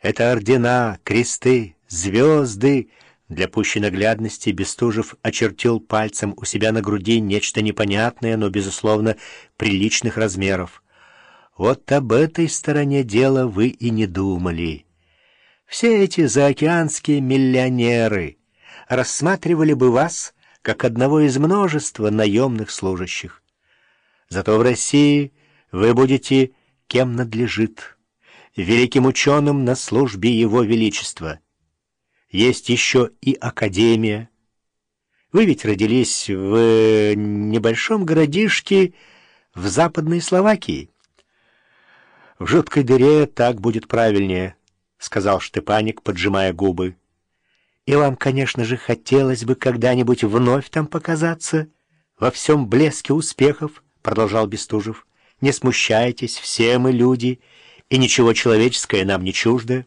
Это ордена, кресты, звезды. Для пущей наглядности Бестужев очертил пальцем у себя на груди нечто непонятное, но, безусловно, приличных размеров. Вот об этой стороне дела вы и не думали. Все эти заокеанские миллионеры рассматривали бы вас как одного из множества наемных служащих. Зато в России вы будете кем надлежит, великим ученым на службе Его Величества. Есть еще и Академия. Вы ведь родились в небольшом городишке в Западной Словакии. В жуткой дыре так будет правильнее, — сказал Штепаник, поджимая губы. И вам, конечно же, хотелось бы когда-нибудь вновь там показаться, во всем блеске успехов, — продолжал Бестужев. Не смущайтесь, все мы люди, и ничего человеческое нам не чуждо.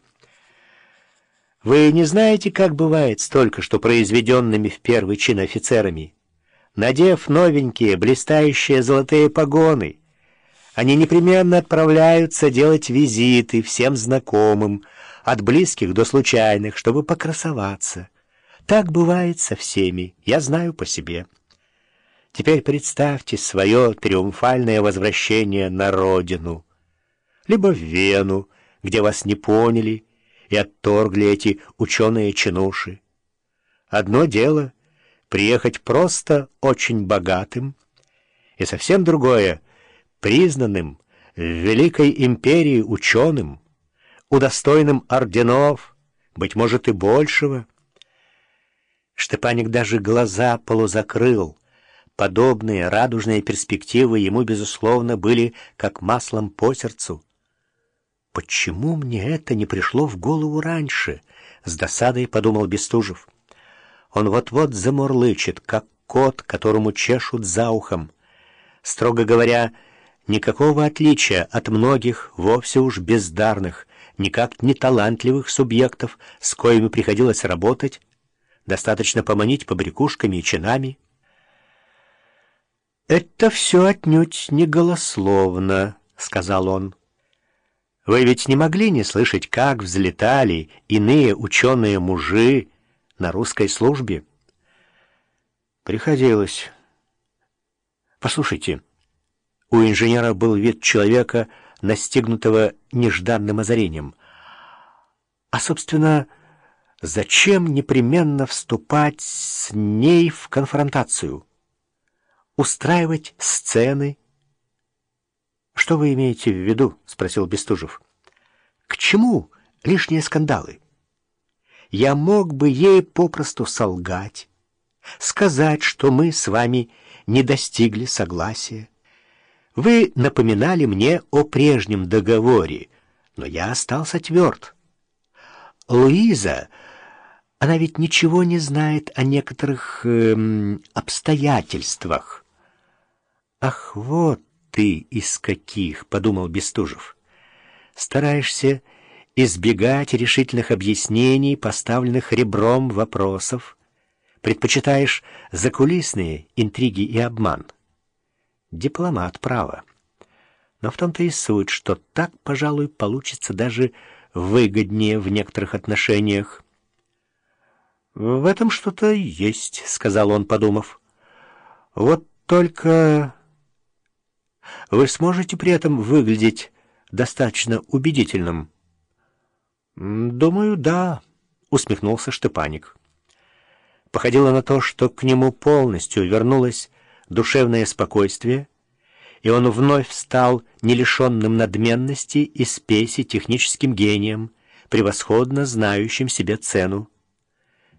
Вы не знаете, как бывает столько, что произведенными в первый чин офицерами? Надев новенькие, блистающие золотые погоны, они непременно отправляются делать визиты всем знакомым, от близких до случайных, чтобы покрасоваться. Так бывает со всеми, я знаю по себе. Теперь представьте свое триумфальное возвращение на родину, либо в Вену, где вас не поняли и отторгли эти ученые-чинуши. Одно дело — приехать просто очень богатым, и совсем другое — признанным в Великой Империи ученым, удостоенным орденов, быть может, и большего. Штепаник даже глаза полузакрыл — Подобные радужные перспективы ему, безусловно, были как маслом по сердцу. «Почему мне это не пришло в голову раньше?» — с досадой подумал Бестужев. «Он вот-вот замурлычет, как кот, которому чешут за ухом. Строго говоря, никакого отличия от многих вовсе уж бездарных, никак не талантливых субъектов, с коими приходилось работать. Достаточно поманить побрякушками и чинами». «Это все отнюдь не голословно», — сказал он. «Вы ведь не могли не слышать, как взлетали иные ученые-мужи на русской службе?» «Приходилось. Послушайте, у инженера был вид человека, настигнутого нежданным озарением. А, собственно, зачем непременно вступать с ней в конфронтацию?» устраивать сцены. — Что вы имеете в виду? — спросил Бестужев. — К чему лишние скандалы? Я мог бы ей попросту солгать, сказать, что мы с вами не достигли согласия. Вы напоминали мне о прежнем договоре, но я остался тверд. Луиза... Она ведь ничего не знает о некоторых эм, обстоятельствах. «Ах, вот ты из каких!» — подумал Бестужев. «Стараешься избегать решительных объяснений, поставленных ребром вопросов. Предпочитаешь закулисные интриги и обман. Дипломат, право. Но в том-то и суть, что так, пожалуй, получится даже выгоднее в некоторых отношениях. «В этом что-то есть», — сказал он, подумав. «Вот только...» Вы сможете при этом выглядеть достаточно убедительным? «Думаю, да», — усмехнулся Штепаник. Походило на то, что к нему полностью вернулось душевное спокойствие, и он вновь стал не лишенным надменности и спеси техническим гением, превосходно знающим себе цену.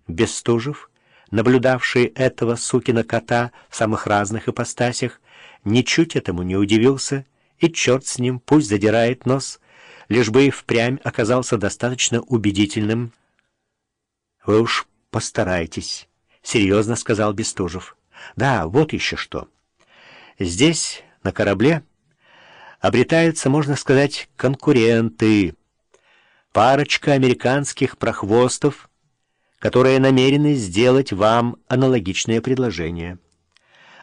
Бестужев, наблюдавший этого сукина кота в самых разных ипостасях, ничуть этому не удивился, и черт с ним, пусть задирает нос, лишь бы и впрямь оказался достаточно убедительным. — Вы уж постарайтесь, — серьезно сказал Бестужев. — Да, вот еще что. Здесь, на корабле, обретаются, можно сказать, конкуренты, парочка американских прохвостов, которые намерены сделать вам аналогичное предложение.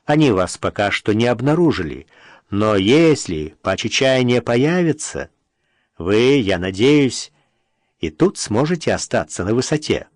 Они вас пока что не обнаружили, но если по чаяния появится, вы, я надеюсь, и тут сможете остаться на высоте.